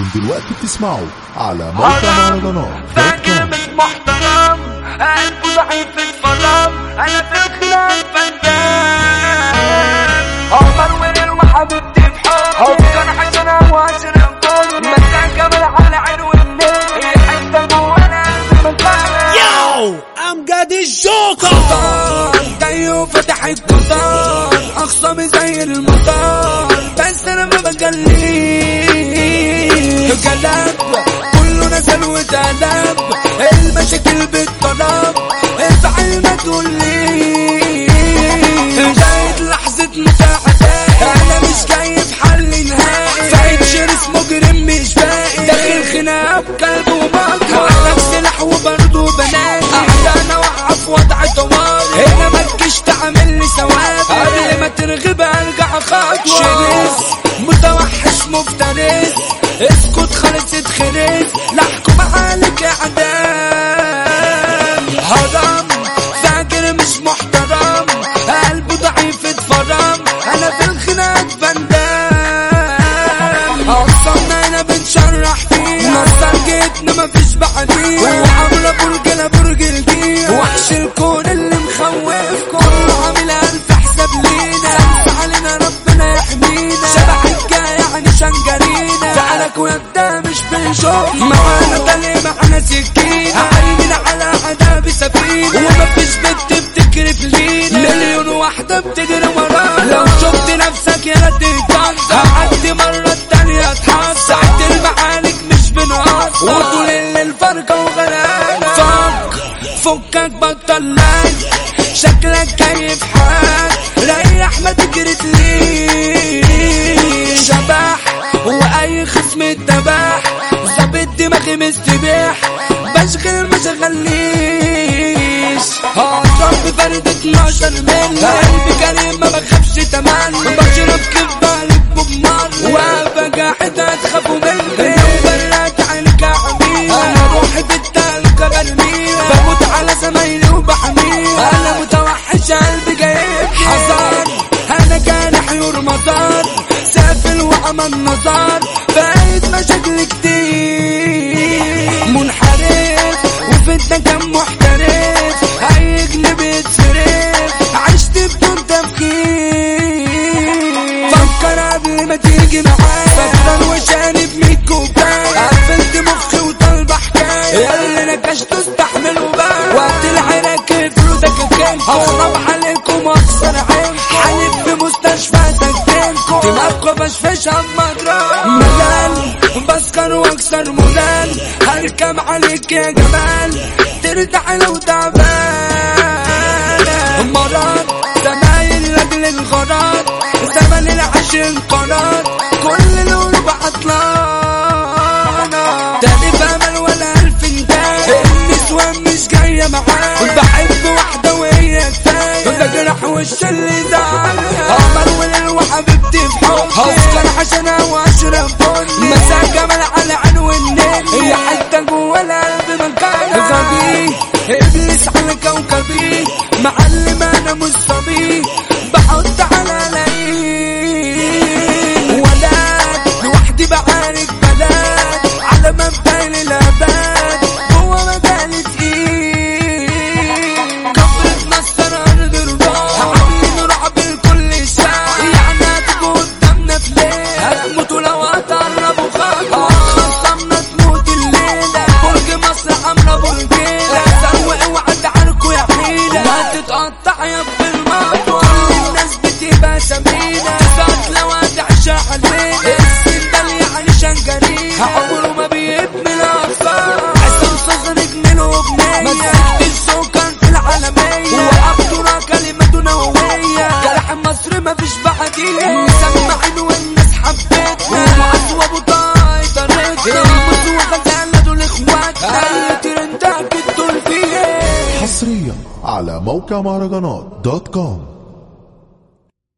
أنتم دلوقتي بتسمعوا على موقع مهرجانات فاكر مش محترم قلبه ضعيف اتفرم أنا في الخلاف فنان عمر ورر وحبيبتي بحب حب كان حسنة وعشرة كل مساء جمال على عين والليل هي حتة جوانا قلبي من I'm Gaddy Joker. جاي وفتح القطار اخصامي زي المطار بس أنا ما بجليش كلام كله نزل وتقلب المشاكل بالطلب شنجرينا فعلك ويدا مش بنشوف. معانا تاني معانا سكينة. عايمين على عذاب سفينة ومفيش بنت بتكرف لينا. مليون واحدة بتجري ورانا. لو شفت نفسك يا ريت تتجنن هعدي مرة التانية اتحط ساعة المعالج مش بنقص وطول الليل فرقة وغرقانة فك فكك بطل شكلك كيف حال مستبيح بشغل ما شغليش هضرب بفرد 12 ملي قلبي كريم ما بخافش تمام بشرب كيف بقلب بمر واقفة قاعد هتخافوا مني. لو برات عينك عميرة أنا روحي بالتلقى برميها بموت على زمايلي وبحميها أنا متوحش قلبي جايب حذر أنا كان حيور مطار. سافل وعمل فايت مشاكل كتير. منحرف وفي كم سجنكم دماغكم بشفش مجرى مجال بسكر واكسر مولان هركب عليك يا جمال. ترتاح لو تعبان. مرض زمايل لاجل الغرض زمن العشق قرار كل لون بعطلانة تاني بأمل ولا ألف انتاج النسوان مش جاية معايا بحب واحدة وهي كفاية بجرح وش اللي عمره ما بيبني الأطفال عصام صغر جنينه وبنية مسكت السكر في العالمية. وأبطرة كلمته نووية جرح مصر مفيش بعديه مسمعين والناس حبتنا. ومعز وابو طاي طريقنا راموس وغزالة دول اخواتنا اللي ترندك الدول فيه حصريا على موقع مهرجانات دوت كوم.